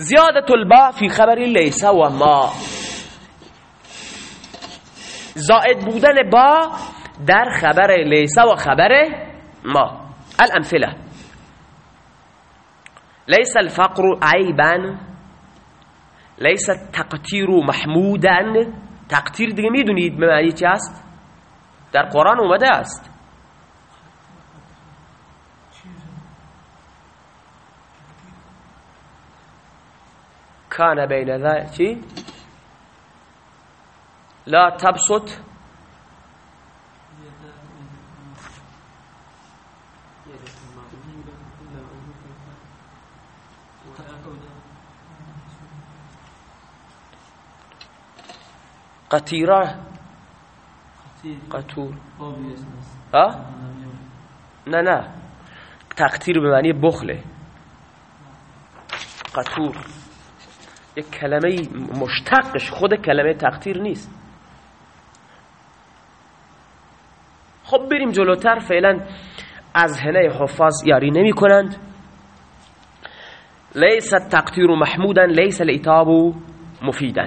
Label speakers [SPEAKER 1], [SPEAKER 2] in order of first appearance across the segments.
[SPEAKER 1] زیادت البا فی خبر لیس و ما. زائد بودن با در خبر لیس و خبر ما. الامثله. لیس الفقر عیبا. لیس تقتیر محمودا. تقتیر دیگه می‌دونید به معنی چی است؟ در قرآن اومده است. بین ذلك چی لا تبسط قطیره قطور ها؟ نه نه. تقتیر به معنی بخله قطور یک کلمه مشتقش خود کلمه تقتیر نیست. خب بریم جلوتر فعلا از هنه حفاظ یاری نمی کنند. لیس تقتیر محمودا لیس الاتاب مفیدا.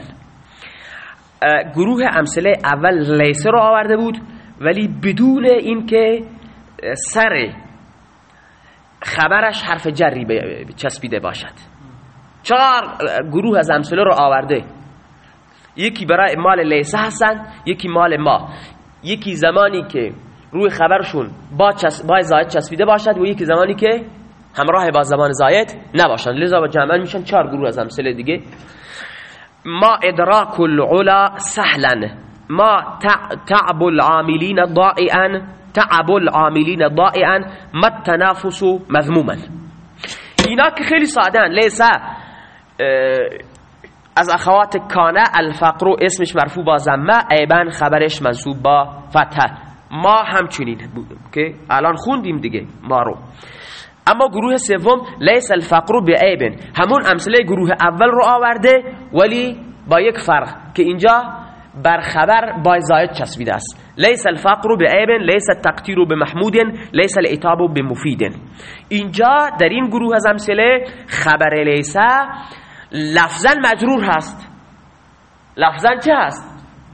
[SPEAKER 1] گروه امثله اول لیسه رو آورده بود ولی بدون اینکه سر خبرش حرف جری چسبیده باشد. چهار گروه از امثله رو آورده. یکی برای مال لیسه هستن یکی مال ما. یکی زمانی که روی خبرشون با, چس... با زاید چسبیده باشد و یکی زمانی که همراه با زمان زاید نباشند. لذا با جمع میشن چهار گروه از امثله دیگه. ما ادراک العلا سهلا ما تعب العاملین ضائعا تعب العاملین ضائعا ما التنافس مذموما. اینا که خیلی سادن لیسا از اخوات کانه الفقر اسمش مرفوع با زمه ایبن خبرش منصوب با فتح. ما همچنین بودیم که الان خوندیم دیگه ما رو. اما گروه سوم لیس الفقر بعیب همون امثله گروه اول رو آورده ولی با یک فرق که اینجا بر خبر با زاید چسبیده است. لیس الفقر بعیب لیس التقتیر بمحمود لیس الاتاب بمفید اینجا در این گروه از امثله خبر لیس لفظا مجرور هست. لفظا چه هست؟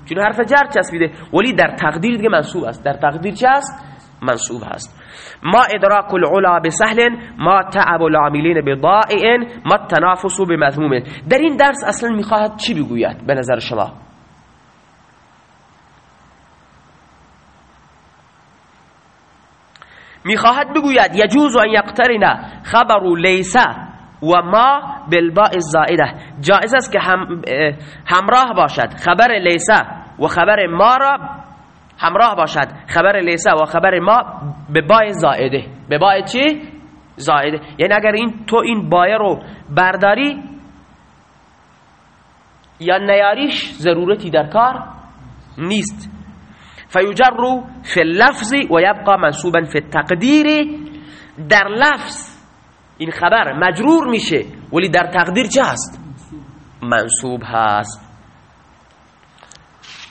[SPEAKER 1] چون حرف جر چسبیده. ولی در تقدیر دیگه منصوب است. در تقدیر چه هست؟ منصوب هست. ما ادراک العلا بسهل ما تعب العاملین بضائع ما التنافس بمذموم در این درس اصلا می‌خواهد چی بگوید به نظر شما؟ می‌خواهد بگوید یجوز ان یقترن خبر لیسا و ما بالباء الزائده. جائز است که هم همراه باشد خبر لیسا و خبر ما را همراه باشد خبر لیسا و خبر ما به بای زائده. به بای چی؟ زائده. یعنی اگر این تو این بای رو برداری یا نیاریش ضرورتی در کار نیست. فیجر فی اللفظ و یبقى منصوبا فی التقدیر. در لفظ این خبر مجرور میشه ولی در تقدیر چه هست؟ منصوب هست.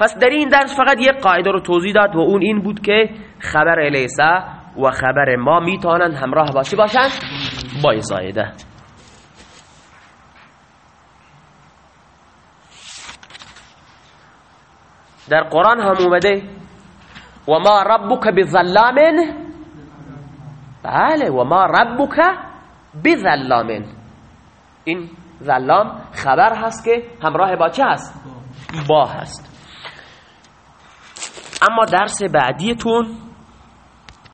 [SPEAKER 1] پس در این درس فقط یک قاعده رو توضیح داد و اون این بود که خبر لیسا و خبر ما می‌تونن همراه باشی باشن با زایده در قرآن هم اومده و ما ربک بظلام بله و ما ربک بظلام. این ظلام خبر هست که همراه با چه هست؟ با هست. اما درس بعدیتون